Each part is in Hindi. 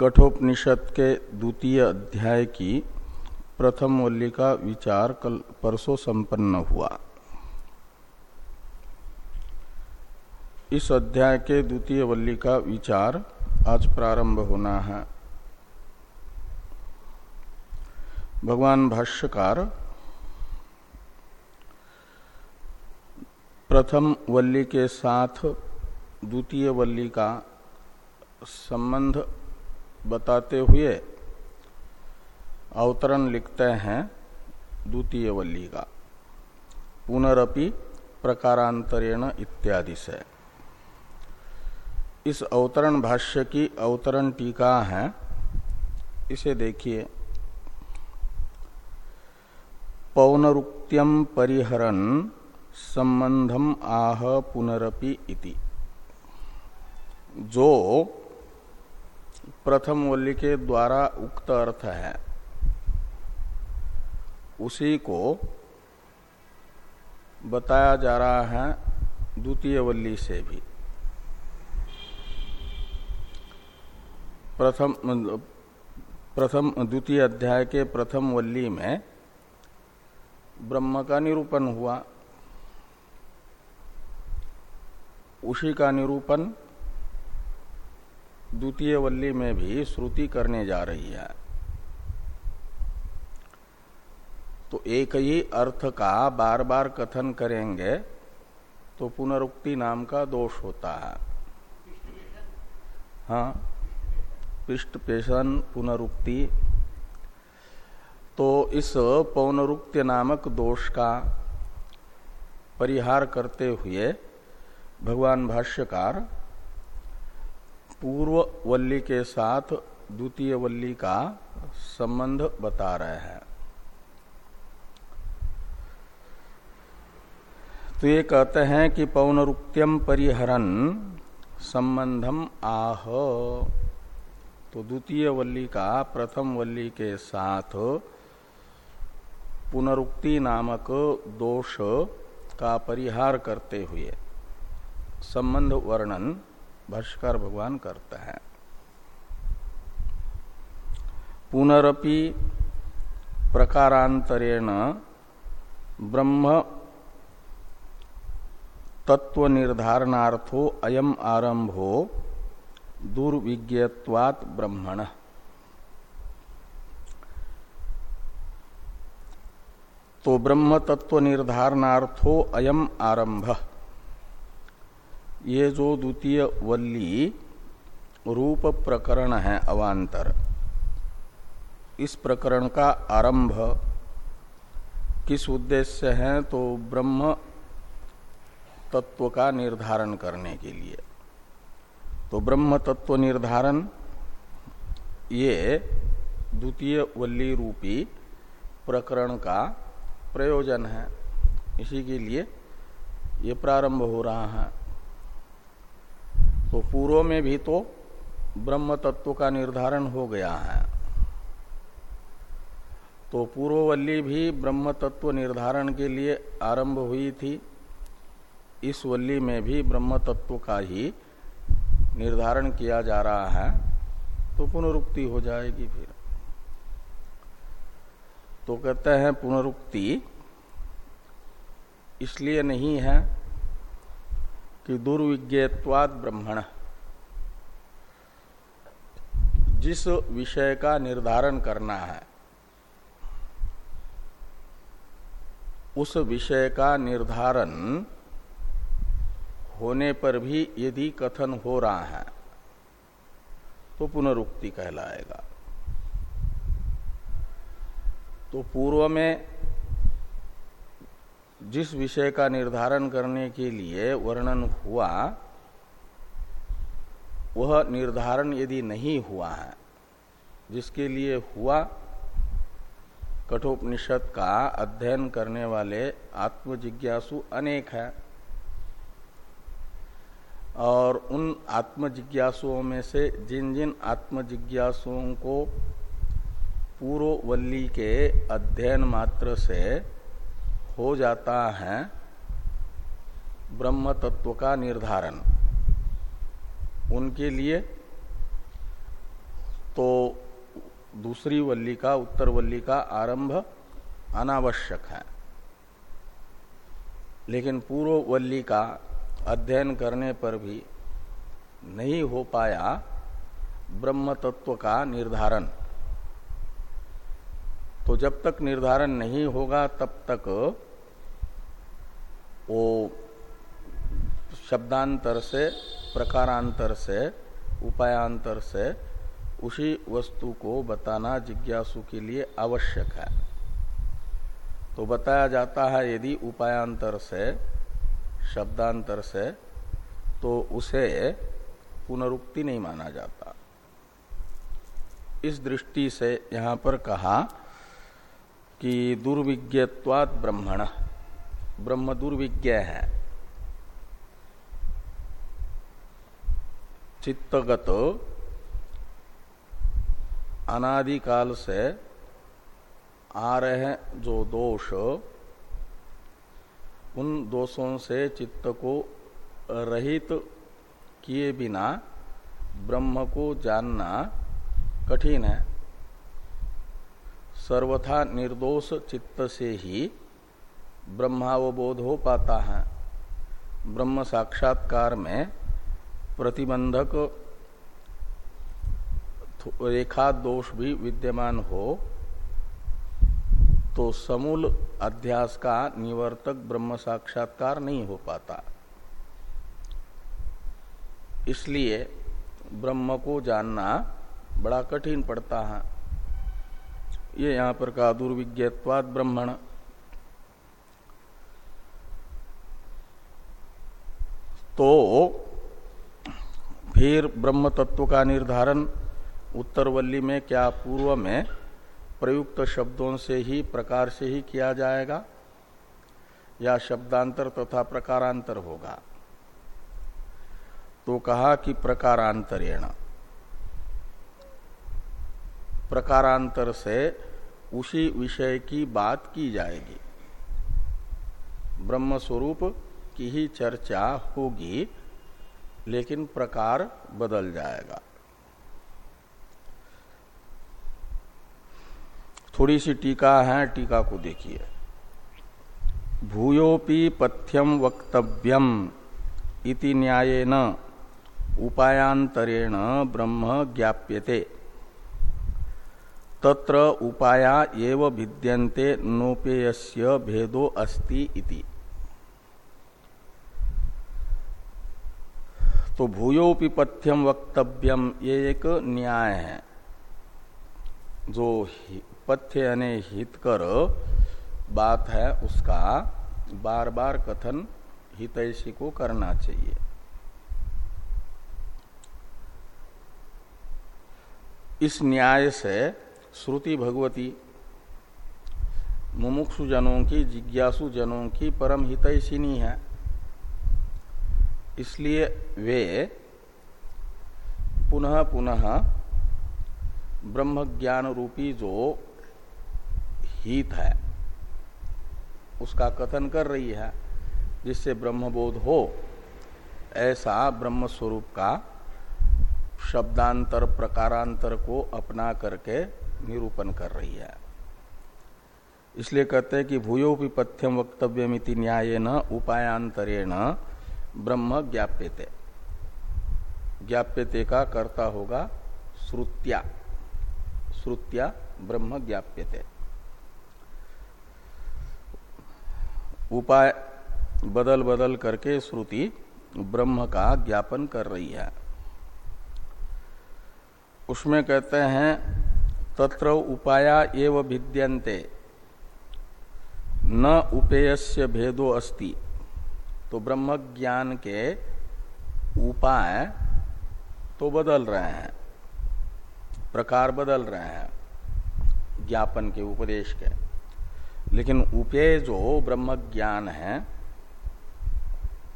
कठोपनिषद के द्वितीय अध्याय की प्रथम वल्ली का विचार कल परसों संपन्न हुआ। इस अध्याय के द्वितीय वल्ली का विचार आज प्रारंभ होना है। भगवान भाष्यकार, प्रथम वल्ली के साथ द्वितीय वल्ली का संबंध बताते हुए अवतरण लिखते हैं द्वितीय वल्ली का पुनरपि प्रकारांतरेण इत्यादि से। इस अवतरण भाष्य की अवतरण टीका है। इसे देखिए। पौनरुक्त्यम परिहरन संबंधम आह पुनरपि इति। जो प्रथम वल्ली के द्वारा उक्त अर्थ है, उसी को बताया जा रहा है द्वितीय वल्ली से भी। प्रथम प्रथम, द्वितीय अध्याय के प्रथम वल्ली में ब्रह्म का निरूपण हुआ। उसी का निरूपण द्वितीय वल्ली में भी श्रुति करने जा रही है। तो एक ही अर्थ का बार बार कथन करेंगे तो पुनरुक्ति नाम का दोष होता है। हाँ पृष्ठ पेशन पुनरुक्ति। तो इस पौनरुक्ति नामक दोष का परिहार करते हुए भगवान भाष्यकार पूर्व वल्ली के साथ द्वितीय वल्ली का संबंध बता रहे हैं। तो ये कहते हैं कि पौनरुक्त्यम परिहरन संबंधम आह। तो द्वितीय वल्ली का प्रथम वल्ली के साथ पुनरुक्ति नामक दोष का परिहार करते हुए संबंध वर्णन भाष्कर भगवान करते हैं। पुनरपि प्रकारांतरेण ब्रह्म तत्व निर्धारणार्थो अयम आरंभो दुर्विज्ञत्वात् ब्रह्मण। तो ब्रह्म तत्व निर्धारणार्थो अयम आरंभ ये जो द्वितीय वल्ली रूप प्रकरण है अवांतर इस प्रकरण का आरंभ किस उद्देश्य है? तो ब्रह्म तत्व का निर्धारण करने के लिए। तो ब्रह्म तत्व निर्धारण, ये द्वितीय वल्ली रूपी प्रकरण का प्रयोजन है। इसी के लिए ये प्रारंभ हो रहा है। तो पूर्व में भी तो ब्रह्म तत्व का निर्धारण हो गया है। तो पूर्ववल्ली भी ब्रह्म तत्व निर्धारण के लिए आरंभ हुई थी। इस वल्ली में भी ब्रह्म तत्व का ही निर्धारण किया जा रहा है। तो पुनरुक्ति हो जाएगी फिर। तो कहते हैं पुनरुक्ति इसलिए नहीं है कि दुर्विज्ञत्वाद ब्रह्मण। जिस विषय का निर्धारण करना है, उस विषय का निर्धारण होने पर भी यदि कथन हो रहा है तो पुनरुक्ति कहलाएगा। तो पूर्व में जिस विषय का निर्धारण करने के लिए वर्णन हुआ, वह निर्धारण यदि नहीं हुआ है, जिसके लिए हुआ, कठोपनिषद का अध्ययन करने वाले आत्मजिज्ञासु अनेक है। और उन आत्मजिज्ञासुओं में से जिन जिन आत्मजिज्ञासुओं को पूर्ववल्ली के अध्ययन मात्र से हो जाता है ब्रह्म तत्व का निर्धारण। उनके लिए तो दूसरी वल्ली का, उत्तर वल्ली का आरंभ अनावश्यक है। लेकिन पूर्व वल्ली का अध्ययन करने पर भी नहीं हो पाया ब्रह्म तत्व का निर्धारण। तो जब तक निर्धारण नहीं होगा, तब तक वो शब्दांतर से, प्रकारांतर से, उपायांतर से उसी वस्तु को बताना जिज्ञासु के लिए आवश्यक है। तो बताया जाता है यदि उपायांतर से, शब्दांतर से तो उसे पुनरुक्ति नहीं माना जाता। इस दृष्टि से यहाँ पर कहा कि दुर्विज्ञत्वाद ब्रह्मण। ब्रह्म दुर्विज्ञ है। चित्तगत अनादिकाल से आ रहे जो दोष, उन दोषों से चित्त को रहित किए बिना ब्रह्म को जानना कठिन है। सर्वथा निर्दोष चित्त से ही ब्रह्मावबोध हो पाता है ब्रह्म साक्षात्कार में प्रतिबंधक रेखा दोष भी विद्यमान हो तो समूल अध्यास का निवर्तक ब्रह्म साक्षात्कार नहीं हो पाता। इसलिए ब्रह्म को जानना बड़ा कठिन पड़ता है। ये यहाँ पर का दुर्विज्ञत्वाद ब्रह्मण तो फिर ब्रह्म तत्व का निर्धारण उत्तरवल्ली में क्या पूर्व में प्रयुक्त शब्दों से ही, प्रकार से ही किया जाएगा? या शब्दांतर तथा प्रकारांतर होगा? तो कहा कि प्रकारांतरेण। प्रकारांतर से उसी विषय की बात की जाएगी। ब्रह्म स्वरूप की ही चर्चा होगी, लेकिन प्रकार बदल जाएगा। थोड़ी सी टीका है, टीका को देखिए। भूयोपि पथ्यम वक्तव्यम इति न्यायेन उपायांतरेण ब्रह्म ज्ञाप्यते। तत्र उपाया एव भिद्यन्ते नोपेयस्य भेदो अस्ति इति। तो भूयोपि पथ्यम वक्तव्यम, ये एक न्याय है। जो पथ्य यानी हित कर बात है, उसका बार बार कथन हितैषी को करना चाहिए। इस न्याय से श्रुति भगवती मुमुक्षु जनों की जिज्ञासु जनों की परम हितैषिनी है। इसलिए वे पुनः पुनः ब्रह्म ज्ञान रूपी जो हित है, उसका कथन कर रही है, जिससे ब्रह्मबोध हो, ऐसा ब्रह्म स्वरूप का शब्दांतर, प्रकारांतर को अपना करके निरूपण कर रही है। इसलिए कहते हैं कि भूयोपि पथ्यम वक्तव्यमिति न्याय न उपायांतरेण ब्रह्म ज्ञाप्यते। ज्ञाप्यते का कर्ता होगा श्रुत्या। श्रुत्या ब्रह्म ज्ञाप्यते। उपाय बदल बदल करके श्रुति ब्रह्म का ज्ञापन कर रही है। उसमें कहते हैं, तत्र उपाया एव भिद्यन्ते। न उपेयस्य भेदो अस्ति। तो ब्रह्म ज्ञान के उपाय तो बदल रहे हैं, प्रकार बदल रहे हैं, ज्ञापन के उपदेश के। लेकिन उपेय जो ब्रह्म ज्ञान है,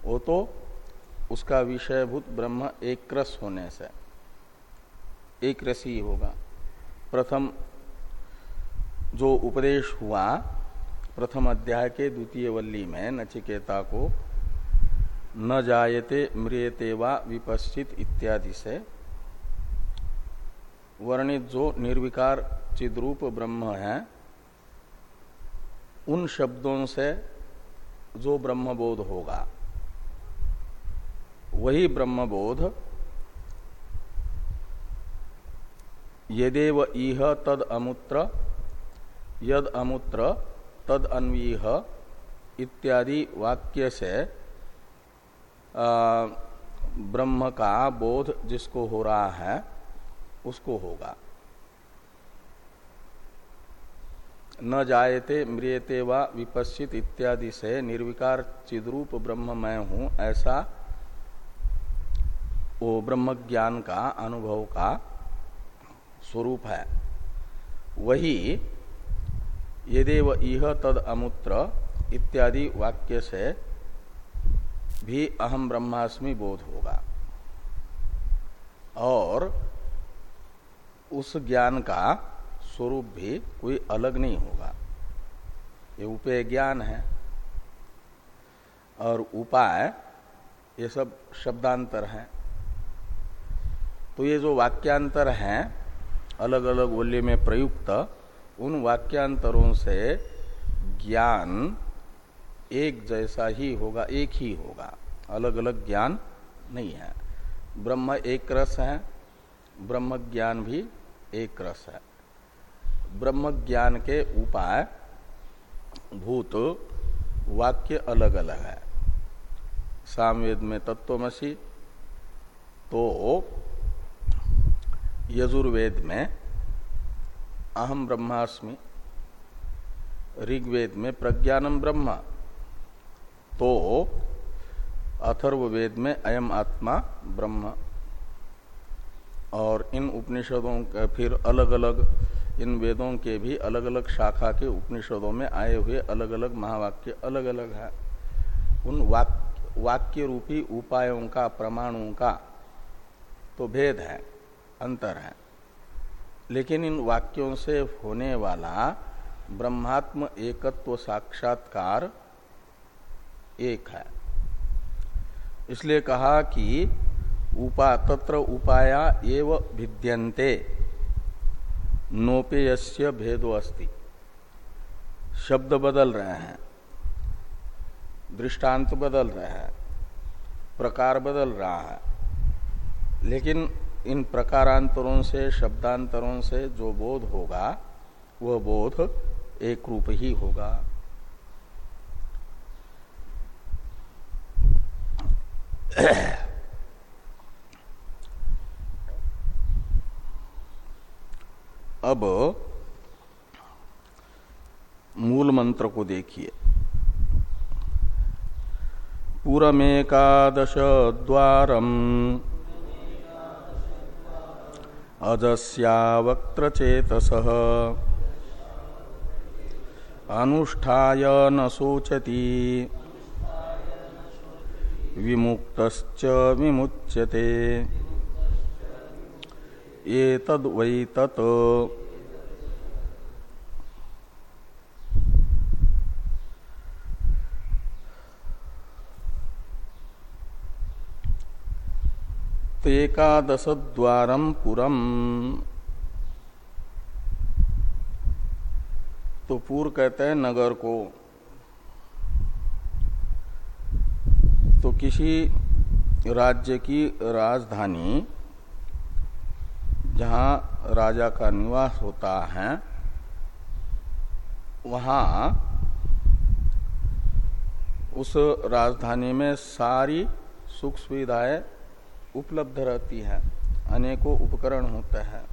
वो तो उसका विषयभूत ब्रह्म एक रस होने से एक रसी होगा। प्रथम जो उपदेश हुआ, प्रथम अध्याय के द्वितीय वल्ली में नचिकेता को न जायते, म्रियते वा विपश्चित इत्यादि से वर्णित जो निर्विकार चिद्रूप ब्रह्म है, उन शब्दों से जो ब्रह्मबोध होगा, वही ब्रह्मबोध यदेव इह तद अमुत्र, यद अमुत्र तद अन्वीह इत्यादि वाक्य से ब्रह्म का बोध जिसको हो रहा है, उसको होगा। न जायते, म्रियते व विपश्चित इत्यादि से निर्विकार चिद्रूप ब्रह्म मैं हूँ, ऐसा वो ब्रह्म ज्ञान का, अनुभव का स्वरूप है। वही यदेव इह तद अमुत्र इत्यादि वाक्य से भी अहम ब्रह्मास्मि बोध होगा। और उस ज्ञान का स्वरूप भी कोई अलग नहीं होगा। ये उपेय ज्ञान है। और उपाय, ये सब शब्दांतर है। तो ये जो वाक्यांतर हैं अलग अलग वल्य में प्रयुक्त, उन वाक्यांतरों से ज्ञान एक जैसा ही होगा, एक ही होगा। अलग अलग ज्ञान नहीं है। ब्रह्म एक रस है, ब्रह्म ज्ञान भी एक रस है। ब्रह्म ज्ञान के उपाय, भूत वाक्य अलग अलग है। सामवेद में तत्वमसी तो यजुर्वेद में अहम ब्रह्मास्मि, ऋग्वेद में प्रज्ञानम ब्रह्म। तो अथर्ववेद में अयम आत्मा ब्रह्म। और इन उपनिषदों का फिर अलग अलग इन वेदों के भी अलग अलग शाखा के उपनिषदों में आए हुए अलग अलग महावाक्य अलग अलग है। उन वाक्य, वाक्य रूपी उपायों का प्रमाणों का तो भेद है अंतर है। लेकिन इन वाक्यों से होने वाला ब्रह्मात्म एकत्व साक्षात्कार एक है। इसलिए कहा कि उपा, तत्र उपाया एव भिद्यन्ते नोपेयस्य भेदो अस्ति। शब्द बदल रहे हैं, दृष्टांत बदल रहे हैं, प्रकार बदल रहा है। लेकिन इन प्रकारांतरों से, शब्दांतरों से जो बोध होगा, वह बोध एक रूप ही होगा। अब मूल मंत्र को देखिए। पूरमेकादश द्वारम। अजस्यावक्त्रचेतस। अनुष्ठाय न शोचती विमुक्तश्च विमुच्यते। एतद्वै तत्। एकादश द्वारम पुरम। तो पूर कहते हैं नगर को। किसी राज्य की राजधानी जहाँ राजा का निवास होता है, वहाँ उस राजधानी में सारी सुख सुविधाएँ उपलब्ध रहती है, अनेकों उपकरण होते हैं।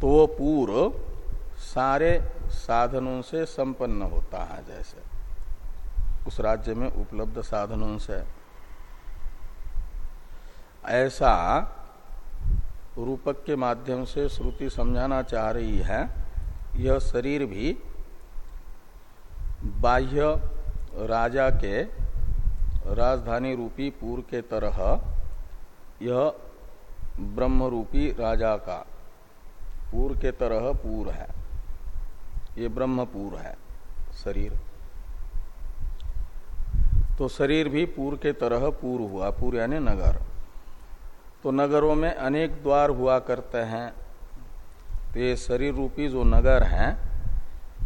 तो पूर्व सारे साधनों से संपन्न होता है जैसे। उस राज्य में उपलब्ध साधनों से। ऐसा रूपक के माध्यम से श्रुति समझाना चाह रही है, यह शरीर भी बाह्य राजा के राजधानी रूपी पूर के तरह, यह ब्रह्म रूपी राजा का पूर के तरह पूर है। ये ब्रह्मपूर है शरीर। तो शरीर भी पूर के तरह पूर हुआ, पूर यानी नगर। तो नगरों में अनेक द्वार हुआ करते हैं। तो ये शरीर रूपी जो नगर है,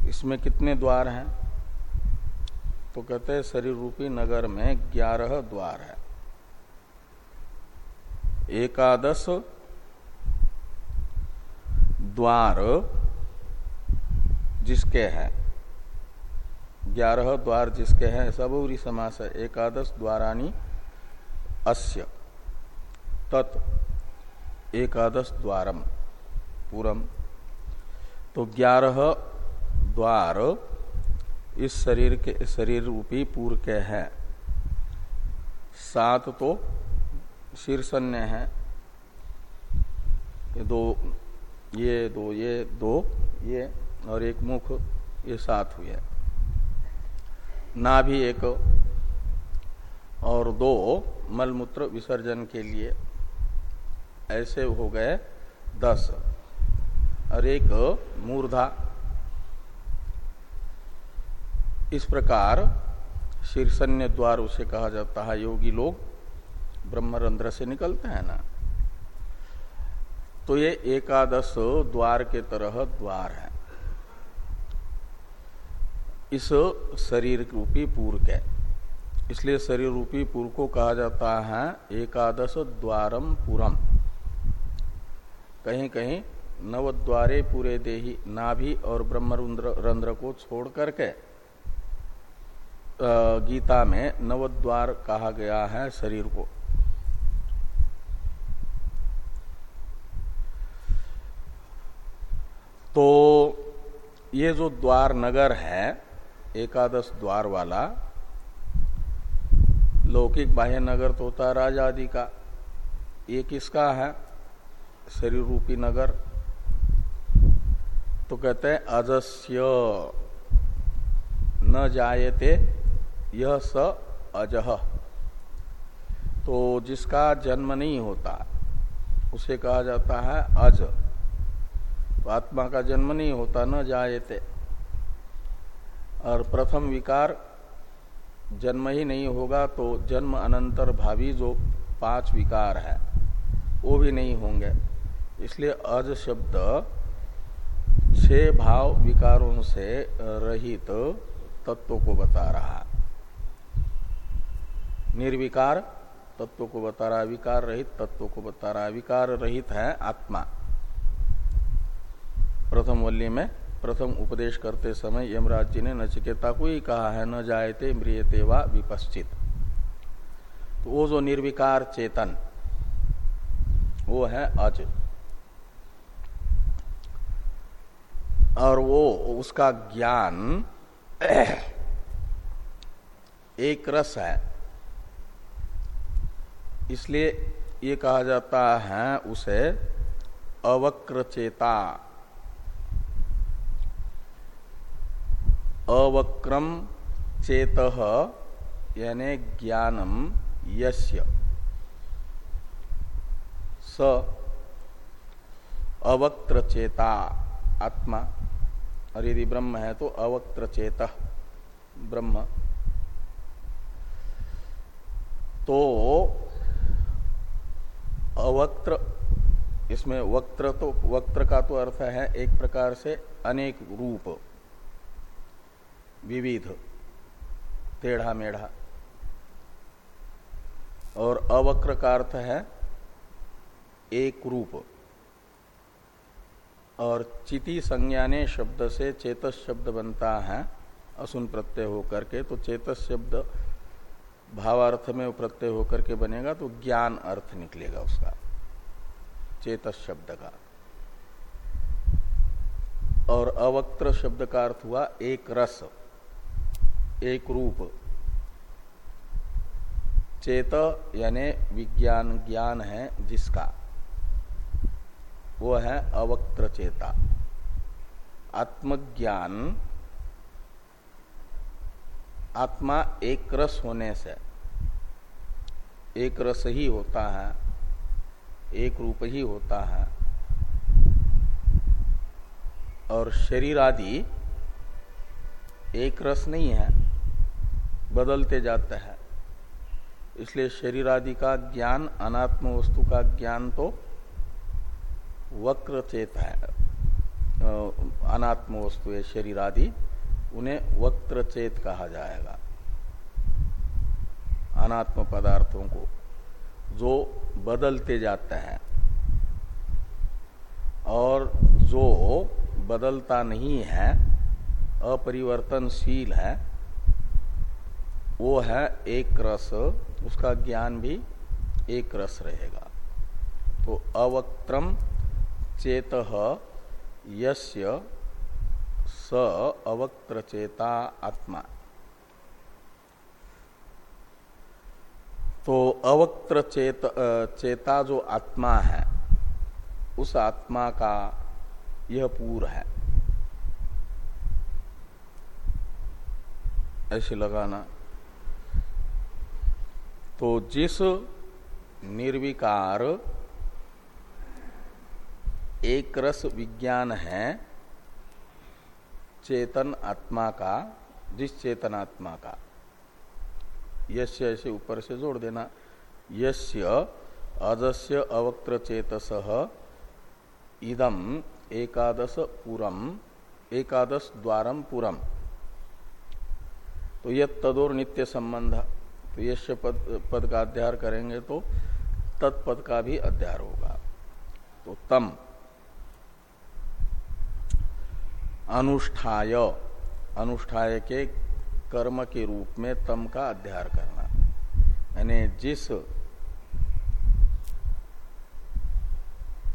इसमें कितने द्वार हैं? तो कहते हैं शरीर रूपी नगर में ग्यारह द्वार है। एकादश द्वार जिसके हैं। ग्यारह द्वार जिसके हैं सबूरी समास है। एकादश द्वारानी अस्य। तत्। एकादश द्वारम। पूरम। तो ग्यारह द्वार इस शरीर के, शरीर रूपी पूर के हैं। सात तो शीर्षन्य है। ये दो ये दो ये दो, ये और एक मुख, ये सात हुए। ना भी एक और दो मलमूत्र विसर्जन के लिए ऐसे हो गए दस। और एक मूर्धा। इस प्रकार शीर्षन्य द्वार उसे कहा जाता है, योगी लोग ब्रह्मरंध्र से निकलते हैं ना। तो ये एकादश द्वार के तरह द्वार है। इस शरीर रूपी पूर के इसलिए शरीर रूपी पूर को कहा जाता है एकादश द्वारम पुरम। कहीं कहीं नव द्वारे पूरे देही नाभि और ब्रह्मरुद्र रंध्र को छोड़ करके गीता में नवद्वार कहा गया है शरीर को। तो ये जो द्वार नगर है एकादश द्वार वाला, लौकिक बाह्य नगर तो होता है राजा आदि का। ये किसका है? शरीर रूपी नगर। तो कहते हैं, अजस्य। न जायते, यह स अजह। तो जिसका जन्म नहीं होता, उसे कहा जाता है अज। तो आत्मा का जन्म नहीं होता, न जायते। और प्रथम विकार, जन्म ही नहीं होगा तो जन्म अनंतर भावी जो पाँच विकार है, वो भी नहीं होंगे। इसलिए अज शब्द छह भाव विकारों से रहित तो तत्व को बता रहा निर्विकार तत्व को बता रहा विकार रहित तत्व को बता रहा विकार रहित है आत्मा। प्रथम वल्ली में प्रथम उपदेश करते समय यमराज जी ने नचिकेता को ही कहा, है न जायते म्रियते वा विपश्चित। तो वो जो निर्विकार चेतन, वो है अज। और वो, उसका ज्ञान एक रस है। इसलिए ये कहा जाता है उसे अवक्र अवक्रम चेत यानी ज्ञानम यस्य। स अवक्त्र चेता आत्मा। और यदि ब्रह्म है तो अवक्त्र चेत ब्रह्म। तो अवक्त्र, इसमें वक्त्र तो वक्त्र का तो अर्थ है एक प्रकार से अनेक रूप। विविध, टेढ़ा मेढ़ा। और अवक्र का अर्थ है एक रूप। और चिति संज्ञाने शब्द से चेतस शब्द बनता है असुन प्रत्यय होकर के। तो चेतस शब्द भावार्थ में प्रत्यय होकर के बनेगा तो ज्ञान अर्थ निकलेगा उसका, चेतस शब्द का। और अवक्त्र शब्द का अर्थ हुआ एक रस। एक रूप। चेत यानी विज्ञान ज्ञान है जिसका। वो है अवक्त्र चेता आत्मज्ञान आत्मा एक रस होने से, एक रस ही होता है, एक रूप ही होता है। और शरीर आदि एक रस नहीं है। बदलते जाते हैं। इसलिए शरीर आदि का ज्ञान, अनात्म वस्तु का ज्ञान तो वक्र चेत है। अनात्म वस्तु है शरीर आदि उन्हें वक्र चेत कहा जाएगा। अनात्म पदार्थों को जो बदलते जाते हैं और जो बदलता नहीं है, अपरिवर्तनशील है वो है एक रस, उसका ज्ञान भी एक रस रहेगा। तो अवक्त्रम चेत यस्य स अवक्त्र चेता आत्मा। तो अवक्त्र चेत चेता जो आत्मा है, उस आत्मा का यह पूर है। ऐसे लगाना। तो जिस निर्विकार एक रस विज्ञान है, चेतन आत्मा का जिस चेतन आत्मा का, यस्य ऐसे ऊपर से जोड़ देना। यस्य अजस्य अवक्त्र चेतस इदम एकादश पुरम एकादश द्वारम पुरम तो यह तदोर नित्य संबंध तो यश पद, पद का अध्यार करेंगे तो तत्पद का भी अध्यार होगा। तो तम। अनुष्ठाय। अनुष्ठाय के कर्म के रूप में तम का अध्यार करना। यानी जिस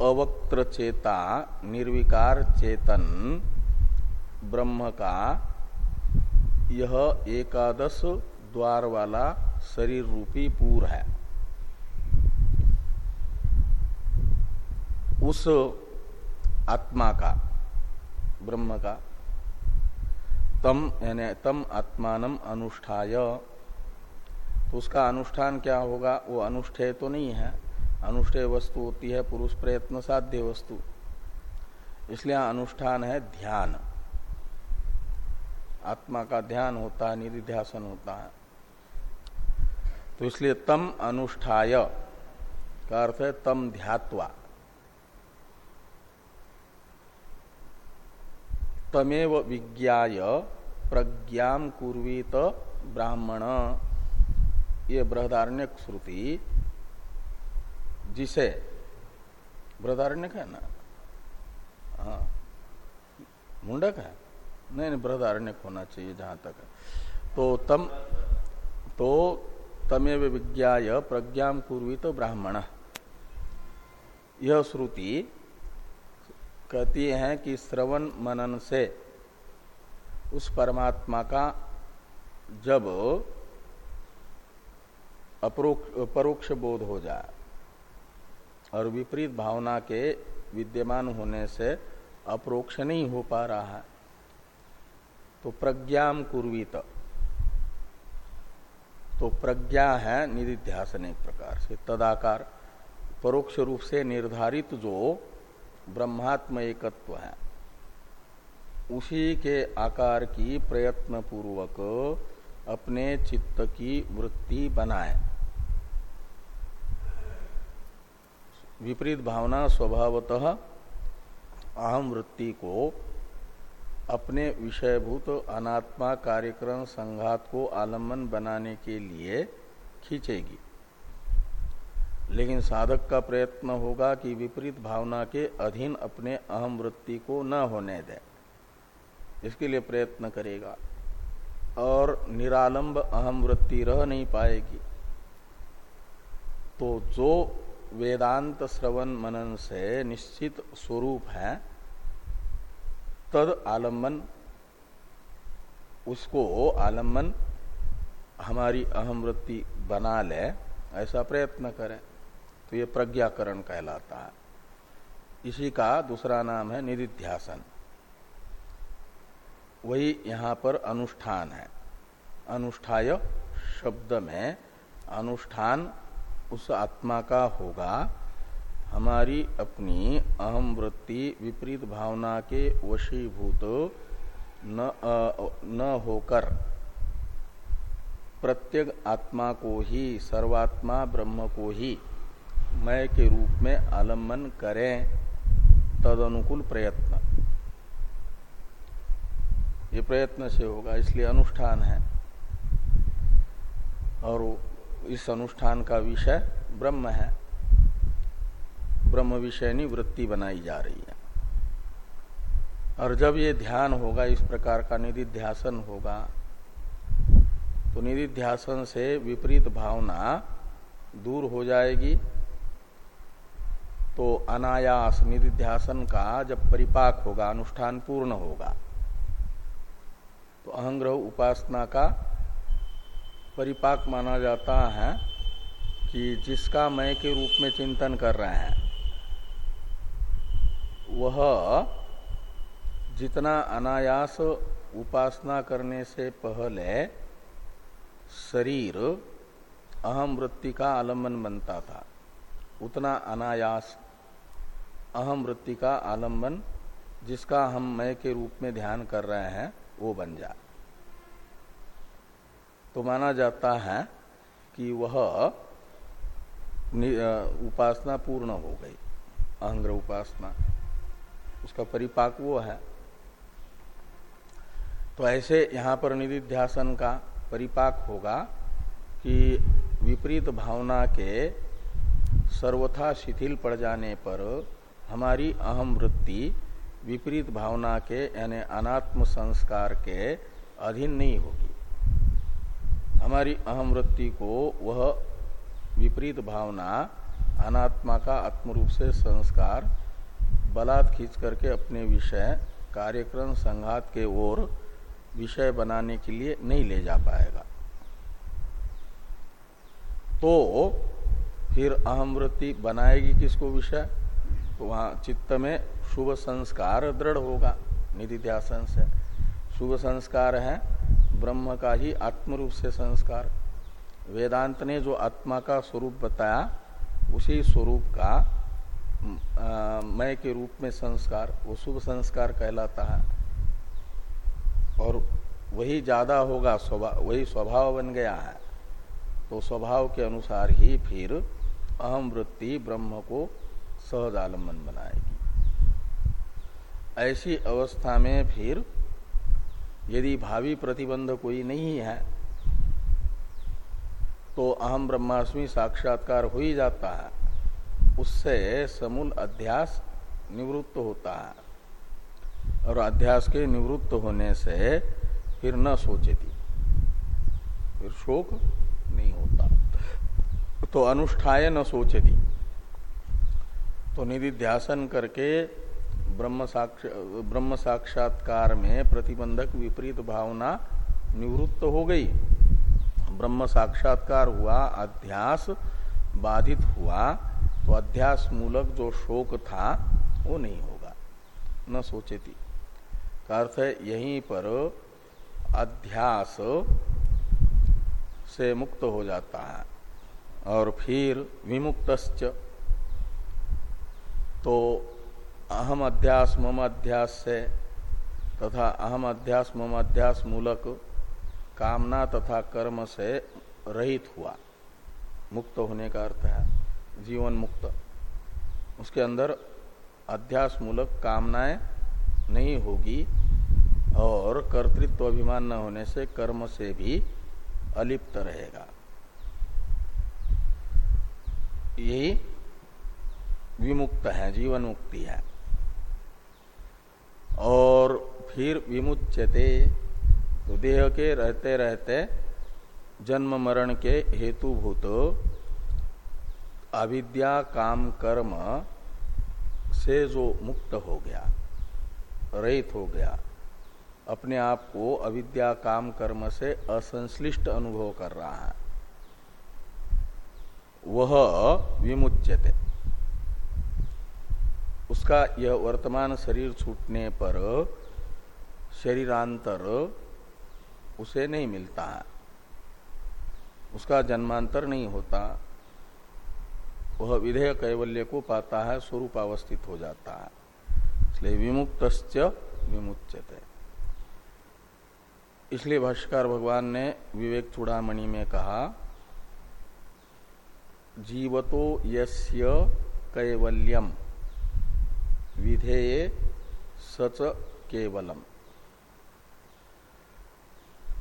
अवक्त्र चेता निर्विकार चेतन ब्रह्म का यह एकादश द्वार वाला शरीर रूपी पूर है। उस आत्मा का, ब्रह्म का, तम, यानी तम आत्मान अनुष्ठाय। तो उसका अनुष्ठान क्या होगा? वो अनुष्ठेय तो नहीं है। अनुष्ठेय वस्तु होती है, पुरुष प्रयत्न साध्य वस्तु। इसलिए अनुष्ठान है ध्यान। आत्मा का ध्यान होता है, निधिध्यासन होता है। तो इसलिए तम अनुष्ठाय का अर्थ है तम ध्यात्वा। तमेव विज्ञाय प्रज्ञा कुर्वीत ब्राह्मण। ये बृहदारण्य श्रुति, जिसे बृहदारण्य है ना? हाँ। मुंडक है? नहीं नहीं बृहदारण्य होना चाहिए जहाँ तक है। तो तम तो तमेव विज्ञाय प्रज्ञा पूर्वी तो ब्राह्मण। यह श्रुति कहती है कि श्रवण मनन से उस परमात्मा का जब परोक्ष बोध हो जाए और विपरीत भावना के विद्यमान होने से अप्रोक्ष नहीं हो पा रहा है तो प्रज्ञा कुर्वीत। तो प्रज्ञा है निधिध्यासन एक प्रकार से। तदाकार, परोक्ष रूप से निर्धारित जो ब्रह्मात्म एकत्व है, उसी के आकार की प्रयत्न पूर्वक अपने चित्त की वृत्ति बनाए। विपरीत भावना स्वभावतः अहम वृत्ति को अपने विषयभूत अनात्मा कार्यक्रम संघात को आलंबन बनाने के लिए खींचेगी। लेकिन साधक का प्रयत्न होगा कि विपरीत भावना के अधीन अपने अहम वृत्ति को न होने दे। इसके लिए प्रयत्न करेगा। और निरालंब अहम वृत्ति रह नहीं पाएगी। तो जो वेदांत श्रवण मनन से निश्चित स्वरूप है तद आलंबन, उसको आलंबन हमारी अहम वृत्ति बना ले, ऐसा प्रयत्न करें। तो ये प्रज्ञाकरण कहलाता है। इसी का दूसरा नाम है निधिध्यासन। वही यहाँ पर अनुष्ठान है। अनुष्ठाय शब्द में अनुष्ठान उस आत्मा का होगा हमारी अपनी अहम वृत्ति विपरीत भावना के वशीभूत न, न होकर प्रत्येक आत्मा को ही सर्वात्मा ब्रह्म को ही मय के रूप में आलंबन करें तद अनुकूल प्रयत्न। ये प्रयत्न से होगा इसलिए अनुष्ठान है। और इस अनुष्ठान का विषय ब्रह्म है। ब्रह्म विषयनी वृत्ति बनाई जा रही है। और जब ये ध्यान होगा, इस प्रकार का निधिध्यासन होगा तो निधिध्यासन से विपरीत भावना दूर हो जाएगी। तो अनायास निधिध्यासन का जब परिपाक होगा, अनुष्ठान पूर्ण होगा तो अहंग्रह उपासना का परिपाक माना जाता है कि जिसका मय के रूप में चिंतन कर रहे हैं वह जितना अनायास उपासना करने से पहले शरीर अहम वृत्ति का आलंबन बनता था, उतना अनायास अहम वृत्ति का आलंबन जिसका हम मय के रूप में ध्यान कर रहे हैं, वो बन जाए तो माना जाता है कि वह उपासना पूर्ण हो गई, अहंग्र उपासना। उसका परिपाक वो है। तो ऐसे यहाँ पर निधिध्यासन का परिपाक होगा कि विपरीत भावना के सर्वथा शिथिल पड़ जाने पर हमारी अहम वृत्ति विपरीत भावना के, यानी अनात्म संस्कार के अधीन नहीं होगी। हमारी अहम वृत्ति को वह विपरीत भावना अनात्मा का आत्मरूप से संस्कार बलात् खींच करके अपने विषय कार्यक्रम संघात के ओर विषय बनाने के लिए नहीं ले जा पाएगा। तो फिर अहम वृत्ति बनाएगी किसको विषय? तो वहाँ चित्त में शुभ संस्कार दृढ़ होगा। निधि ध्यासन से शुभ संस्कार है, ब्रह्म का ही आत्म रूप से संस्कार। वेदांत ने जो आत्मा का स्वरूप बताया, उसी स्वरूप का मय के रूप में संस्कार, वो शुभ संस्कार कहलाता है। और वही ज़्यादा होगा स्वभाव वही स्वभाव बन गया है। तो स्वभाव के अनुसार ही फिर अहम वृत्ति ब्रह्म को सहज आलंबन बनाएगी। ऐसी अवस्था में फिर यदि भावी प्रतिबंध कोई नहीं है तो अहम ब्रह्मास्मि साक्षात्कार हो ही जाता है। उससे समूल अध्यास निवृत्त होता है। और अध्यास के निवृत्त होने से फिर न सोचेती, फिर शोक नहीं होता। तो अनुष्ठाय न सोचती। तो निधि ध्यासन करके ब्रह्म साक्ष, ब्रह्म साक्षात्कार में प्रतिबंधक विपरीत भावना निवृत्त हो गई। ब्रह्म साक्षात्कार हुआ, अध्यास बाधित हुआ तो अध्यास मूलक जो शोक था, वो नहीं होगा। न सोचे थी का अर्थ है, यहीं पर अध्यास से मुक्त हो जाता है और फिर विमुक्त तो अहम अध्यास, मम अध्यास से तथा अहम अध्यास, मम अध्यास मूलक कामना तथा कर्म से रहित हुआ। मुक्त होने का अर्थ है। जीवन मुक्त। उसके अंदर अध्यास मूलक कामनाएँ नहीं होगी और कर्तृत्व अभिमान न होने से कर्म से भी अलिप्त रहेगा। यही विमुक्त है, जीवन मुक्ति है। और फिर विमुच्यते तो देह के रहते रहते जन्म मरण के हेतुभूत अविद्या काम कर्म से जो मुक्त हो गया, रहित हो गया, अपने आप को अविद्या काम कर्म से असंश्लिष्ट अनुभव कर रहा है, वह विमुच्यते। उसका यह वर्तमान शरीर छूटने पर शरीरांतर उसे नहीं मिलता है, उसका जन्मांतर नहीं होता वह विधेय कैवल्य को पाता है स्वरूप अवस्थित हो जाता है। इसलिए विमुक्त विमुच्यते। इसलिए भाष्कर भगवान ने विवेक चूड़ामणि में कहा, जीवतो यस्य कैवल्यम, विधेय सच केवलम।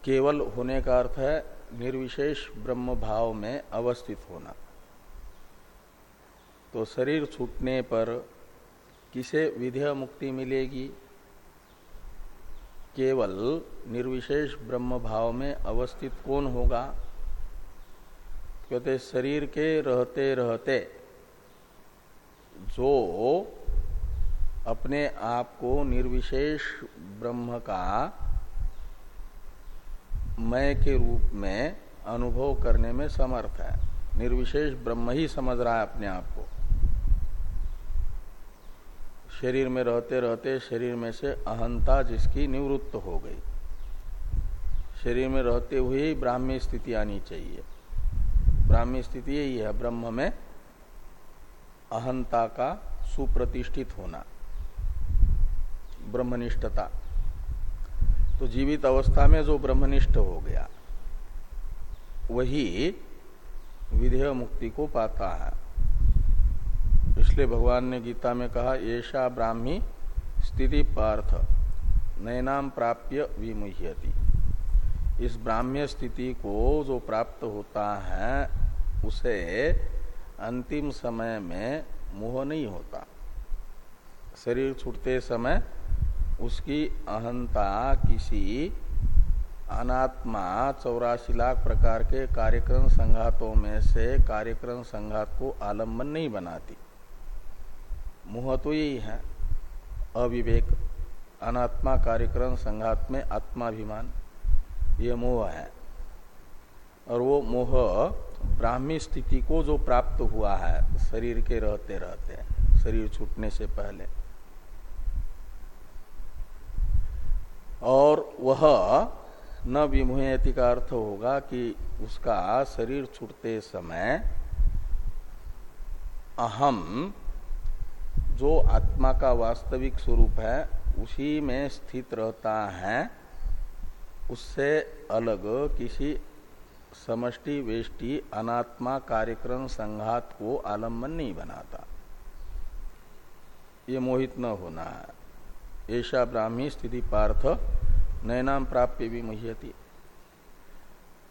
केवल होने का अर्थ है निर्विशेष ब्रह्म भाव में अवस्थित होना। तो शरीर छूटने पर किसे विधेय मुक्ति मिलेगी? केवल निर्विशेष ब्रह्म भाव में अवस्थित कौन होगा? कहते शरीर के रहते रहते जो अपने आप को निर्विशेष ब्रह्म का मय के रूप में अनुभव करने में समर्थ है। निर्विशेष ब्रह्म ही समझ रहा है अपने आप को। शरीर में रहते रहते शरीर में से अहंता जिसकी निवृत्त हो गई। शरीर में रहते हुए ही ब्राह्मी स्थिति आनी चाहिए। ब्राह्मी स्थिति यही है, ब्रह्म में अहंता का सुप्रतिष्ठित होना, ब्रह्मनिष्ठता। तो जीवित अवस्था में जो ब्रह्मनिष्ठ हो गया, वही विधेय मुक्ति को पाता है। इसलिए भगवान ने गीता में कहा ऐसा ब्राह्मी स्थिति पार्थ नैनाम प्राप्य विमुह्यति. इस ब्राह्म्य स्थिति को जो प्राप्त होता है, उसे अंतिम समय में मोह नहीं होता। शरीर छूटते समय उसकी अहंता किसी अनात्मा चौरासी लाख प्रकार के कार्यक्रम संघातों में से कार्यक्रम संघात को आलंबन नहीं बनाती। मोह तो यही है। अविवेक, अनात्मा कार्यक्रम संघात में आत्माभिमान, ये मोह है। और वो मोह ब्राह्मी स्थिति को जो प्राप्त हुआ है, शरीर के रहते रहते, शरीर छूटने से पहले। और वह न विमुहति का अर्थ होगा कि उसका शरीर छूटते समय अहम जो आत्मा का वास्तविक स्वरूप है, उसी में स्थित रहता है। उससे अलग किसी समष्टि वेष्टि अनात्मा कार्यक्रम संघात को आलंबन नहीं बनाता। ये मोहित न होना है। ऐसा ब्राह्मी स्थिति पार्थ नैनाम प्राप्य भी मुह्यति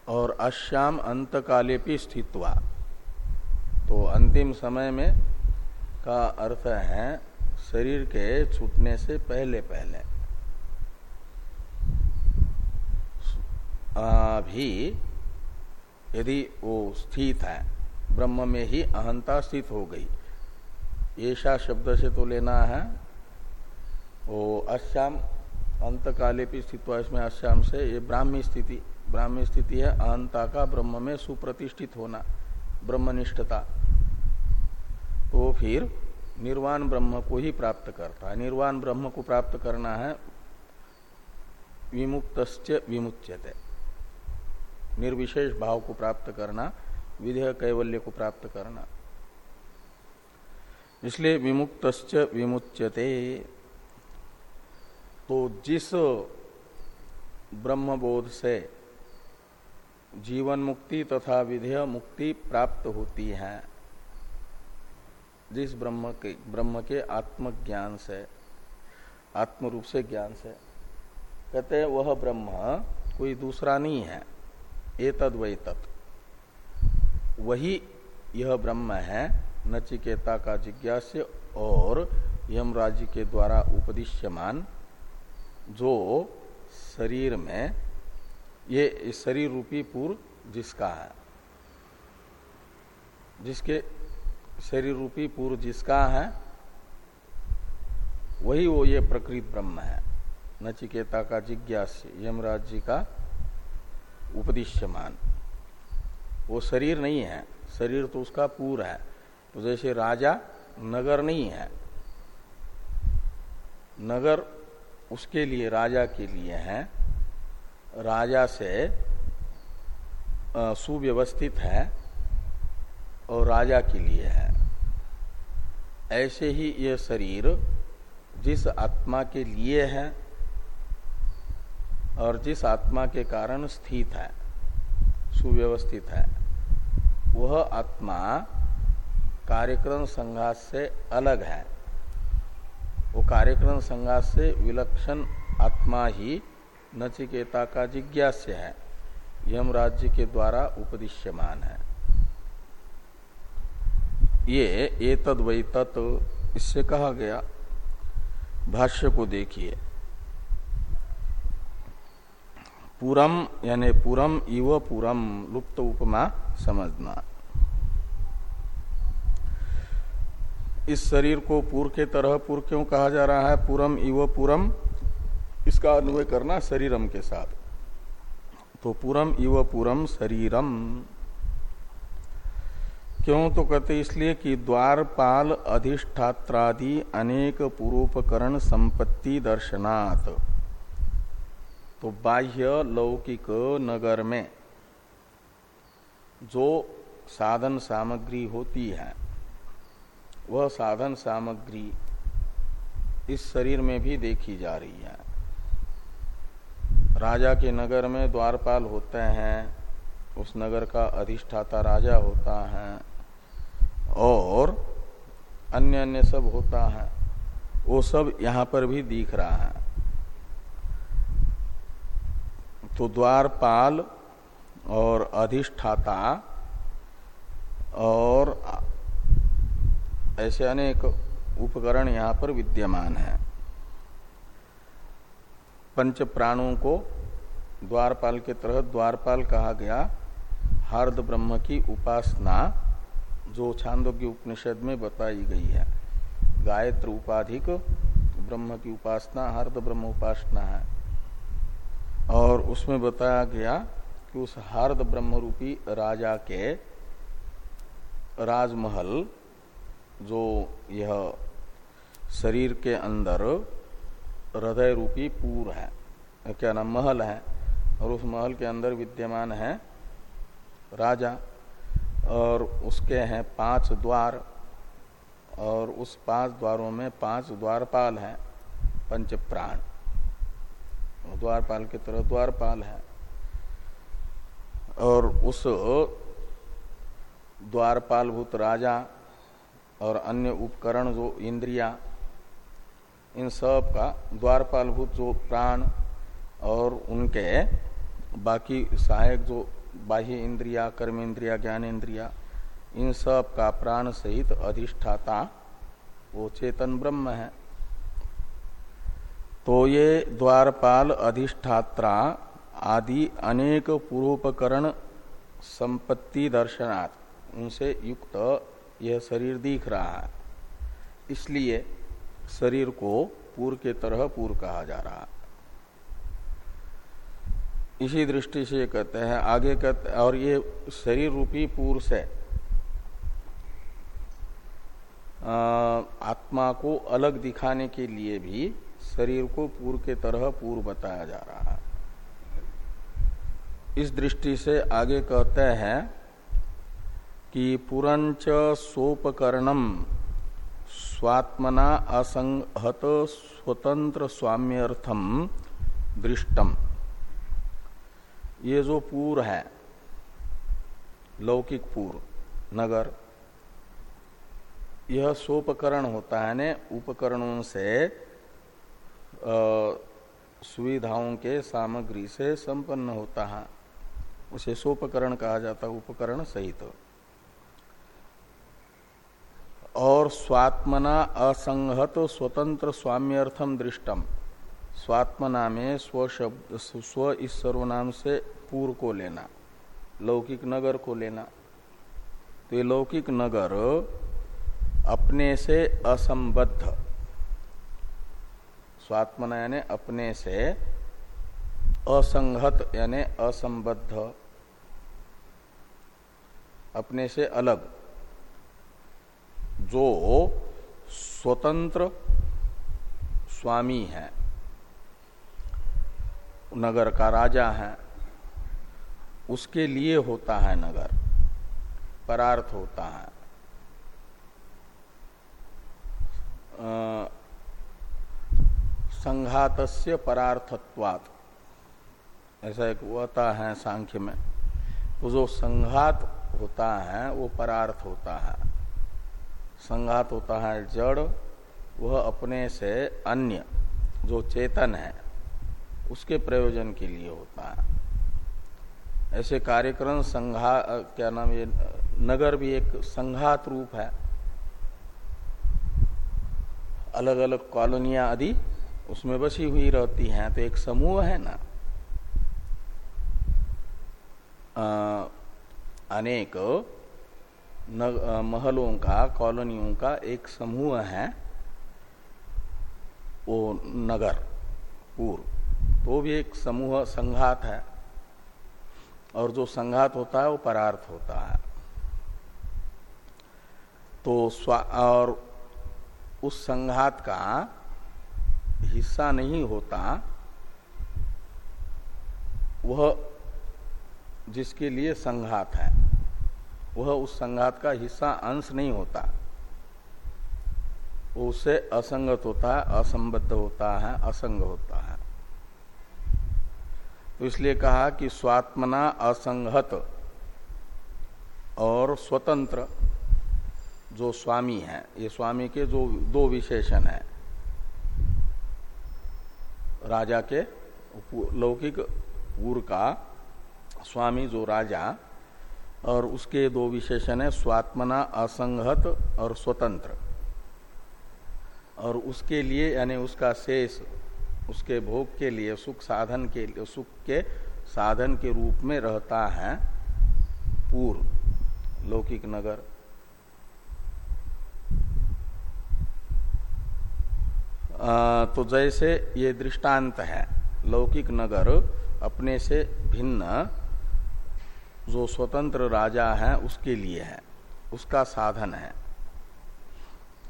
और अश्याम अंत काले भी स्थित्वा। तो अंतिम समय में का अर्थ है शरीर के छूटने से पहले पहले। भी यदि वो स्थित है, ब्रह्म में ही अहंता स्थित हो गई। ऐसा शब्द से तो लेना है, वो अश्याम अंत काले भी स्थित इसमें अश्याम से ये ब्राह्मी स्थिति ब्राह्मी स्थिति है, अहंता का ब्रह्म में सुप्रतिष्ठित होना, ब्रह्मनिष्ठता। तो फिर निर्वाण ब्रह्म को ही प्राप्त करता है। निर्वाण ब्रह्म को प्राप्त करना है विमुक्त विमुच्यते। निर्विशेष भाव को प्राप्त करना, विधेय कैवल्य को प्राप्त करना। इसलिए विमुक्त विमुच्यते। तो जिस ब्रह्मबोध से जीवन मुक्ति तथा विधेय मुक्ति प्राप्त होती है जिस ब्रह्म के ब्रह्म के आत्मज्ञान से आत्म रूप से ज्ञान से, कहते हैं, वह ब्रह्म कोई दूसरा नहीं है। एतद वही तत्। वही यह ब्रह्म है, नचिकेता का जिज्ञास्य और यमराज के द्वारा उपदिश्यमान, जो शरीर में, ये शरीर रूपी पूर्व जिसका है, जिसके शरीर रूपी पूर्व जिसका है, वही वो ये प्रकृत ब्रह्म है। नचिकेता का जिज्ञास यमराज जी का उपदिश्यमान। वो शरीर नहीं है, शरीर तो उसका पूर है। तो जैसे राजा, नगर नहीं है। नगर उसके लिए, राजा के लिए है। राजा से सुव्यवस्थित है। और राजा के लिए है। ऐसे ही ये शरीर जिस आत्मा के लिए है और जिस आत्मा के कारण स्थित है, सुव्यवस्थित है, वह आत्मा कार्यक्रम संघात से अलग है। वो कार्यक्रम संघात से विलक्षण आत्मा ही नचिकेता का जिज्ञास्य है। यम राज्य के द्वारा उपदिश्यमान है। ये एतद वै तत्, इससे कहा गया, भाष्य को देखिए। पूरम, यानी पूरम इव पूरम, लुप्त उपमा समझना। इस शरीर को पूर के तरह, पूर क्यों कहा जा रहा है? पूरम इव पूरम, इसका अन्वय करना शरीरम के साथ। तो पूरम इव पूरम शरीरम। क्यों तो कहते इसलिए कि द्वारपाल अधिष्ठात्रादि अनेक पूर्वोपकरण संपत्ति दर्शनात्। तो बाह्य लौकिक नगर में जो साधन सामग्री होती है, वह साधन सामग्री इस शरीर में भी देखी जा रही है। राजा के नगर में द्वारपाल होते हैं, उस नगर का अधिष्ठाता राजा होता है। और अन्य अन्य सब होता है। वो सब यहाँ पर भी दिख रहा है। तो द्वारपाल और अधिष्ठाता और ऐसे अनेक उपकरण यहाँ पर विद्यमान है। पंच प्राणों को द्वारपाल के तरह द्वारपाल कहा गया, हार्द ब्रह्म की उपासना जो छांदोग्य उपनिषद में बताई गई है। गायत्र उपाधिक, ब्रह्म की उपासना, हार्द ब्रह्म उपासना है। और उसमें बताया गया कि उस हार्द ब्रह्म रूपी राजा के राजमहल, जो यह शरीर के अंदर हृदय रूपी पूर है, क्या नाम, महल है। और उस महल के अंदर विद्यमान है राजा। और उसके हैं पाँच द्वार, और उस पाँच द्वारों में पाँच द्वारपाल हैं, पंच प्राण। द्वारपाल की तरह द्वारपाल है। और उस द्वारपाल भूत राजा और अन्य उपकरण जो इंद्रिया, इन सब का द्वारपाल भूत जो प्राण और उनके बाकी सहायक जो बाह्य इंद्रिया, कर्म इंद्रिया, ज्ञान इंद्रिया, इन सब का प्राण सहित अधिष्ठाता, वो चेतन ब्रह्म है। तो ये द्वारपाल, अधिष्ठात्रा आदि अनेक पूर्वोपकरण संपत्ति दर्शनात्, उनसे युक्त यह शरीर दिख रहा है। इसलिए शरीर को पूर्व के तरह पूर कहा जा रहा है। इसी दृष्टि से कहते हैं, आगे कहते, और ये शरीर रूपी पूर से आत्मा को अलग दिखाने के लिए भी शरीर को पूर के तरह पूर्व बताया जा रहा है। इस दृष्टि से आगे कहते हैं कि पुरंच सोपकरणम स्वात्मना असंहत स्वतंत्र स्वाम्यर्थम दृष्टम। ये जो पूर है, लौकिक पूर, नगर, यह सोपकरण होता है ने उपकरणों से सुविधाओं के सामग्री से संपन्न होता है उसे सोपकरण कहा जाता है, उपकरण सहित तो। और स्वात्मना असंहत स्वतंत्र स्वाम्यर्थम दृष्टम स्वात्मना में स्व शब्द स्व इस सर्वनाम से पूर्व को लेना, लौकिक नगर को लेना। तो ये लौकिक नगर अपने से असंबद्ध। स्वात्मना यानी अपने से असंगत यानी असंबद्ध। अपने से अलग। जो स्वतंत्र स्वामी है। नगर का राजा है, उसके लिए होता है नगर, परार्थ होता है। संघातस्य परार्थत्वात्, ऐसा एक होता है सांख्य में तो जो संघात होता है, वो परार्थ होता है। संघात होता है जड़, वह अपने से अन्य, जो चेतन है उसके प्रयोजन के लिए होता है। ऐसे कार्यक्रम संघा क्या नाम ये नगर भी एक संघात रूप है। अलग अलग कॉलोनियाँ आदि उसमें बसी हुई रहती हैं तो एक समूह है ना। आ, अनेक महलों का कॉलोनियों का एक समूह है वो नगर पूर्व। तो भी एक समूह, संघात है। और जो संघात होता है, वो परार्थ होता है। तो और उस संघात का हिस्सा नहीं होता, वह जिसके लिए संघात है, वह उस संघात का हिस्सा अंश नहीं होता। वो असंगत होता है, असंबद्ध होता है, असंग होता है। तो इसलिए कहा कि स्वात्मना असंगत और स्वतंत्र जो स्वामी है, ये स्वामी के जो दो विशेषण है। राजा के लौकिक पूर्व का स्वामी जो राजा, और उसके दो विशेषण है, स्वात्मना असंगत और स्वतंत्र। और उसके लिए यानी उसका शेष उसके भोग के लिए सुख साधन के लिए सुख के साधन के रूप में रहता है पूर्व लौकिक नगर। आ, तो जैसे ये दृष्टांत है लौकिक नगर अपने से भिन्न जो स्वतंत्र राजा है उसके लिए है उसका साधन है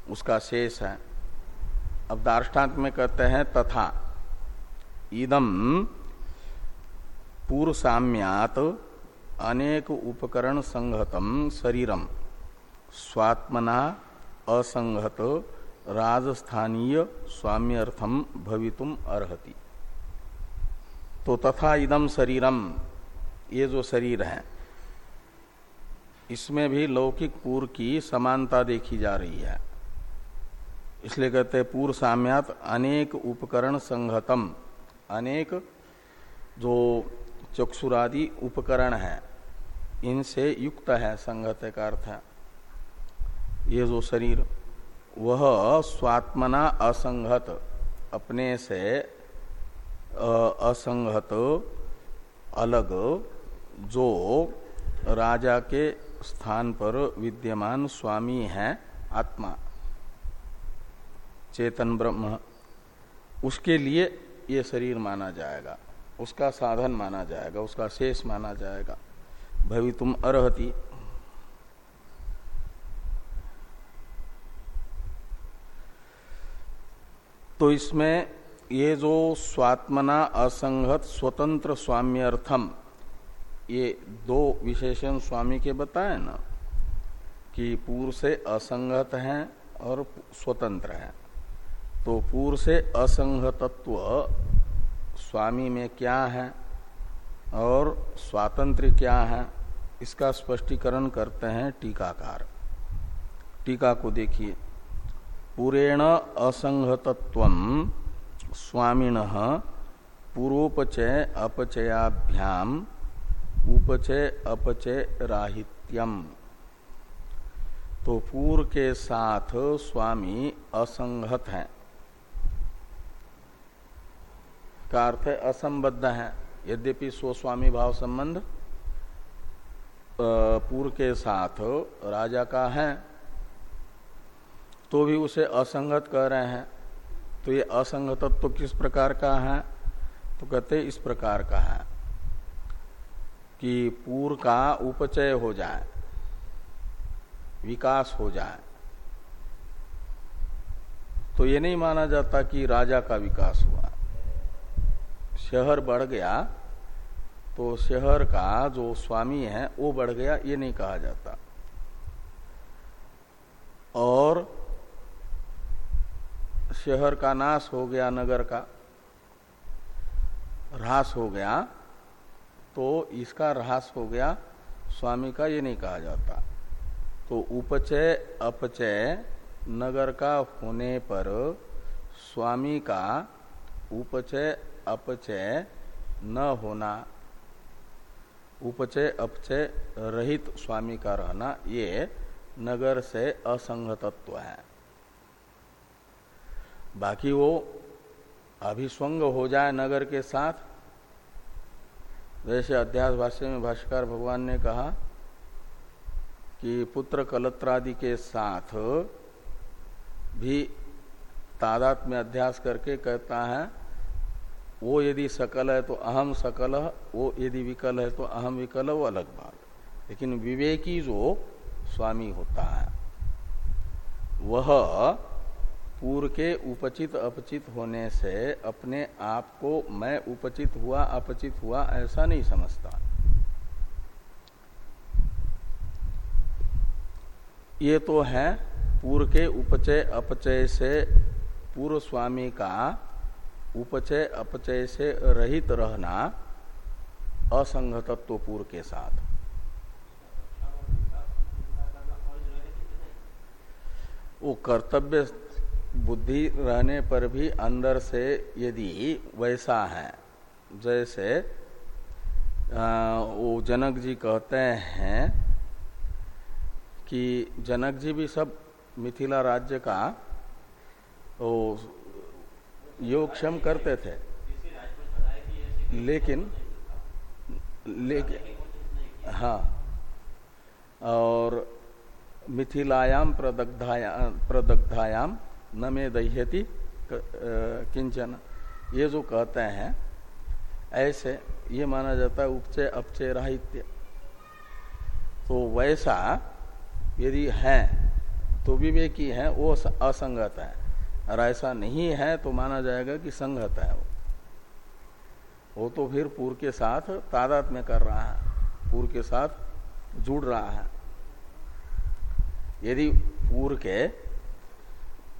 उसका शेष है। अब दार्ष्टान्त में कहते हैं, तथा। इदम पूर्व साम्यात अनेक उपकरण संहतम शरीरम। स्वात्मना असंगत राजस्थानीय स्वाम्यर्थम भवितुम अर्हति। तो तथा इदम शरीरम, ये जो शरीर है, इसमें भी लौकिक पूर्व की समानता देखी जा रही है। इसलिए कहते हैं पूर्व साम्यात अनेक उपकरण संहतम अनेक जो चक्षुरादि उपकरण है, इनसे युक्त है संगत का अर्थ है। ये जो शरीर, वह स्वात्मना असंगत अपने से असंगत अलग, जो राजा के स्थान पर विद्यमान स्वामी है, आत्मा। चेतन ब्रह्म, उसके लिए ये शरीर माना जाएगा, उसका साधन माना जाएगा, उसका शेष माना जाएगा। भवि तुम अरहती। तो इसमें ये जो स्वात्मना असंगत स्वतंत्र स्वाम्यर्थम, ये दो विशेषण स्वामी के बताए ना, कि पूर्व से असंगत हैं और स्वतंत्र हैं। तो पूर्व से असंगतत्व स्वामी में क्या है और स्वातंत्र क्या है, इसका स्पष्टीकरण करते हैं टीकाकार। टीका को देखिए। पुरेण असंगतत्व स्वामीन पूर्वोपचय अपचयाभ्याम उपचय अपचय राहित्यम। तो पूर्व के साथ स्वामी असंगत हैं। का अर्थ है असंबद्ध है। यद्यपि स्वस्वामी भाव संबंध पूर्व के साथ राजा का है तो भी उसे असंगत कह रहे हैं। तो ये असंगतत्व तो किस प्रकार का है? तो कहते इस प्रकार का है कि पूर्व का उपचय हो जाए, विकास हो जाए। तो ये नहीं माना जाता कि राजा का विकास हुआ। शहर बढ़ गया तो शहर का जो स्वामी है, वो बढ़ गया, ये नहीं कहा जाता। और शहर का नाश हो गया, नगर का ह्रास हो गया तो इसका ह्रास हो गया, स्वामी का ये नहीं कहा जाता। तो उपचय, अपचय, नगर का होने पर स्वामी का उपचय अपचय न होना, उपचय, अपचय रहित स्वामी का रहना, ये नगर से असंगतत्व है। बाकी वो अभिस्वंग हो जाए नगर के साथ, जैसे अध्यास भाष्य में भाष्कर भगवान ने कहा कि पुत्र कलत्रादि के साथ भी तादात में अध्यास करके कहता है वो यदि सकल है तो अहम सकल, वो यदि विकल है तो अहम विकल, वो अलग बात। लेकिन विवेकी जो स्वामी होता है, वह पूर्व के उपचित, अपचित होने से अपने आप को मैं उपचित हुआ, अपचित हुआ ऐसा नहीं समझता। ये तो है पूर्व के उपचय, अपचय से पूर्व स्वामी का उपचय अपचय से रहित रहना असंगतत्वपूर्ण के साथ। वो कर्तव्य बुद्धि रहने पर भी अंदर से यदि वैसा है जैसे आ, वो जनक जी कहते हैं कि जनक जी भी सब मिथिला राज्य का वो योगक्षम करते थे। लेकिन लेकिन हाँ और मिथिलायाम प्रदग्धायाम प्रदग्धायाम न में दह्यति किंचन। ये जो कहते हैं, ऐसे ये माना जाता है उपचय अपचय राहित्य तो वैसा यदि है तो विवेकी है, वो असंगत है। और ऐसा नहीं है तो माना जाएगा कि संगत है वो। वो तो फिर पूर्व के साथ तादात में कर रहा है पूर्व के साथ जुड़ रहा है। यदि पूर्व के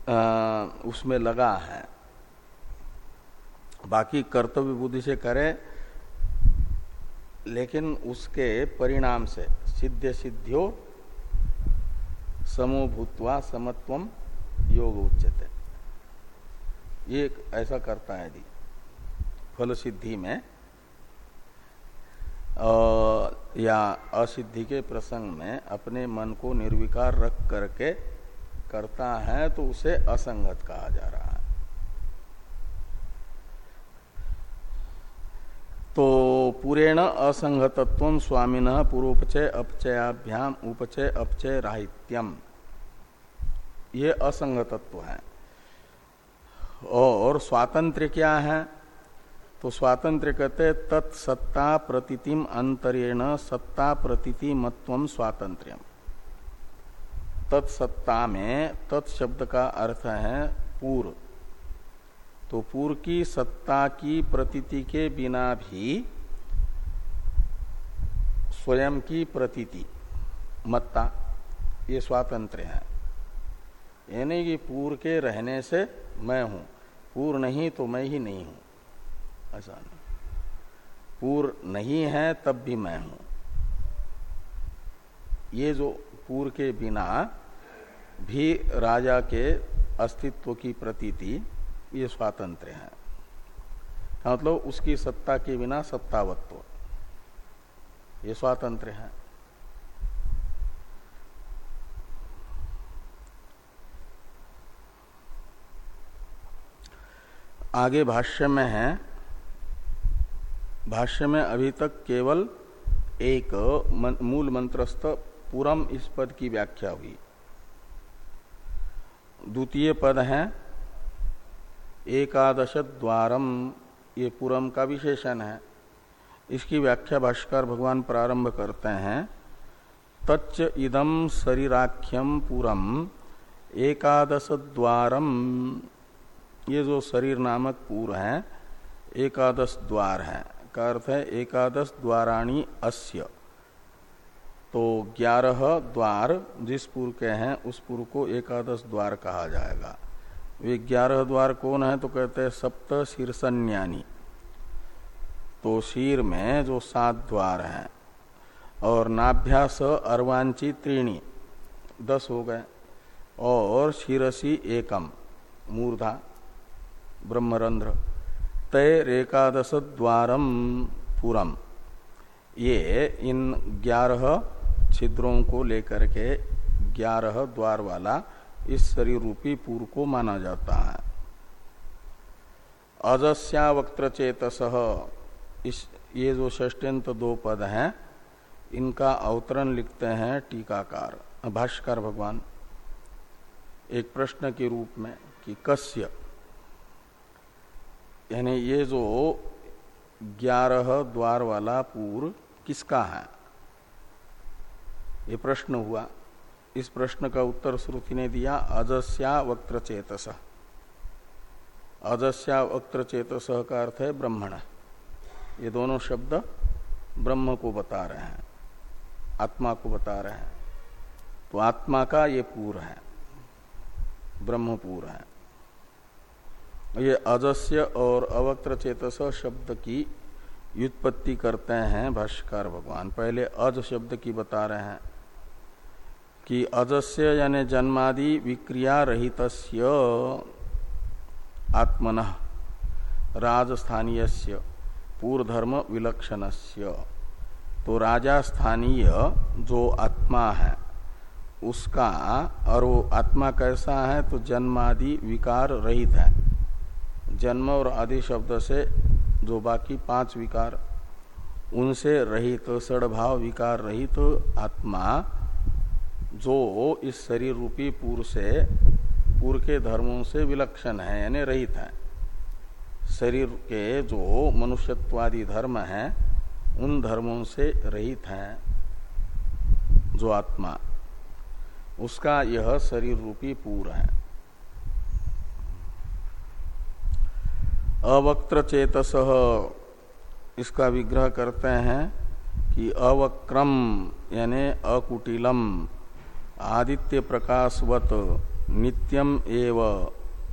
आ, उसमें लगा है बाकी कर्तव्य बुद्धि से करे लेकिन उसके परिणाम से सिद्ध सिद्धियो समो भूतवा समत्वम योग उच्चते ये ऐसा करता है यदि फल सिद्धि में या असिद्धि के प्रसंग में अपने मन को निर्विकार रख करके करता है तो उसे असंगत कहा जा रहा है। तो पूरेण असंगतत्व स्वामीन पूर्वोपचय अपचयाभ्याम उपचय अपचय राहित्यम। ये असंगतत्व है। और स्वातंत्र क्या है? तो स्वातंत्र कहते तत्सत्ता प्रतितिम अंतरेण, सत्ता प्रतिति मत्व स्वातंत्र्यम तत्सत्ता में तत्शब्द का अर्थ है पूर्व तो पूर्व की सत्ता की प्रतीति के बिना भी स्वयं की प्रतीति, मत्ता, ये स्वातंत्र है। यानी कि पूर्व के रहने से मैं हूँ। पूर्व नहीं तो मैं ही नहीं हूँ। ऐसा नहीं। पूर्व नहीं है तब भी मैं हूँ। ये जो पूर्व के बिना भी राजा के अस्तित्व की प्रतीति, ये स्वातंत्र है। मतलब उसकी सत्ता के बिना सत्तावत्व ये स्वातंत्र है। आगे भाष्य में है। भाष्य में अभी तक केवल एक मन, मूल मंत्रस्थ पूरम इस पद की व्याख्या हुई। द्वितीय पद है एकादश द्वारम ये पुरम का विशेषण है। इसकी व्याख्या भाष्कर भगवान प्रारंभ करते हैं तच्च इदम शरीराख्यम पूरम एकादश द्वारम ये जो शरीर नामक पूर है, एकादश द्वार है। का अर्थ है एकादश द्वाराणी अस्य। तो ग्यारह द्वार जिस पुर के हैं, उस पुर को एकादश द्वार कहा जाएगा। वे ग्यारह द्वार कौन है तो कहते हैं सप्त शीर्षन्यानी। तो शीर में जो सात द्वार हैं, और नाभ्यास अर्वांची त्रीणी, दस हो गए, और शिरसी एकम, मूर्धा। ब्रह्मरंध्र। तय रेकादश द्वारम पुरम ये इन ग्यारह छिद्रों को लेकर के ग्यारह द्वार वाला इस शरीर रूपी पूर्व को माना जाता है। अजस्यावक्त्र चेतस इस ये जो षष्ट्यंत दो पद हैं, इनका अवतरण लिखते हैं टीकाकार, भाष्कर भगवान। एक प्रश्न के रूप में कि कस्य यानी ये जो ग्यारह द्वार वाला पूर्व किसका है? ये प्रश्न हुआ। इस प्रश्न का उत्तर श्रुति ने दिया, अजस्या वक्त्र चेतस। अजस्या वक्त्र चेतस का अर्थ है ब्रह्मण। ये दोनों शब्द ब्रह्म को बता रहे हैं, आत्मा को बता रहे हैं। तो आत्मा का ये पूर है ब्रह्मपूर है। ये अजस्य और अवक्त्र चेतस शब्द की व्युत्पत्ति करते हैं भाष्यकार भगवान। पहले अज शब्द की बता रहे हैं कि अजस्य यानी जन्मादि विक्रिया रहित आत्मन राजस्थानीय पूर्वधर्म विलक्षण तो राजा स्थानीय जो आत्मा है, उसका और वो आत्मा कैसा है तो जन्मादि विकार रहित है। जन्म और आदि शब्द से जो बाकी पाँच विकार, उनसे रहित, सड़भाव विकार रहित आत्मा, जो इस शरीर रूपी पूर्व से पूर्व के धर्मों से विलक्षण है, यानी रहित है। शरीर के जो मनुष्यत्वादि धर्म हैं, उन धर्मों से रहित हैं जो आत्मा। उसका यह शरीर रूपी पूर है। अवक्त्र चेतस इसका विग्रह करते हैं कि अवक्रम, यानी अकुटिलम, आदित्य प्रकाशवत, नित्यम एव,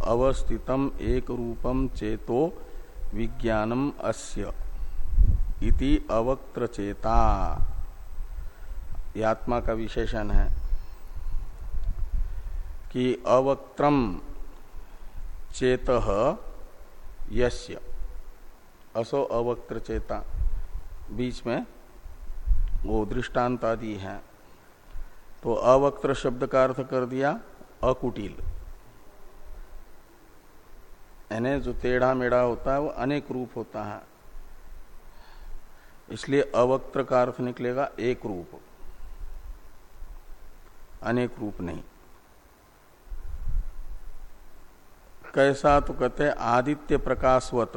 अवस्थितम एक रूपम चेतो विज्ञानम अस्य, इति अवक्त्र चेता आत्मा का विशेषण है कि अवक्त्रम चेत यस्य। असो अवक्त्र चेता बीच में वो दृष्टांत आदि है। तो अवक्त्र शब्द का अर्थ कर दिया, अकुटिल। यानी जो टेढ़ा मेढ़ा होता है, वो अनेक रूप होता है। इसलिए अवक्त्र का अर्थ निकलेगा एक रूप। अनेक रूप नहीं। कैसा तो कहते हैं आदित्य प्रकाशवत।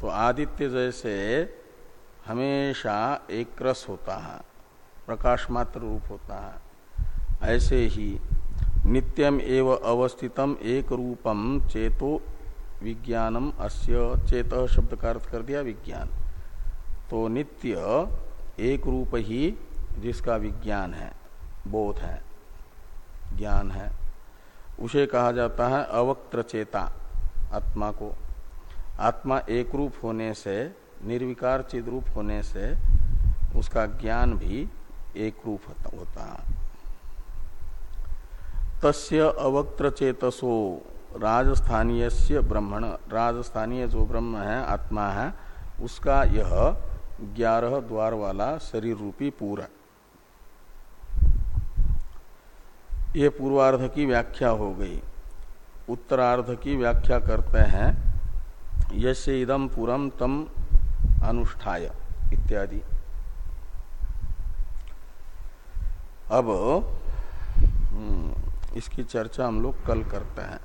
तो आदित्य जैसे हमेशा एक रस होता है, प्रकाश मात्र रूप होता है। ऐसे ही नित्यम एव अवस्थितम एक रूपम चेतो विज्ञानम, अस्य चेत शब्द का अर्थ कर दिया विज्ञान। तो नित्य एक रूप ही जिसका विज्ञान है, बोध है, ज्ञान है। उसे कहा जाता है अवक्त्र चेता आत्मा को। आत्मा एक रूप होने से, निर्विकार चिद रूप होने से, उसका ज्ञान भी एक रूप होता है। तस्य अवक्त्र चेतसो राजस्थानीय ब्रह्मण, राजस्थानीय जो ब्रह्म है, आत्मा है, उसका यह ग्यारह द्वार वाला शरीर रूपी पूरा ये पूर्वार्ध की व्याख्या हो गई। उत्तरार्ध की व्याख्या करते हैं। यसे इदम पुरम तम अनुष्ठाय इत्यादि। अब हम्म, इसकी चर्चा हम लोग कल करते हैं।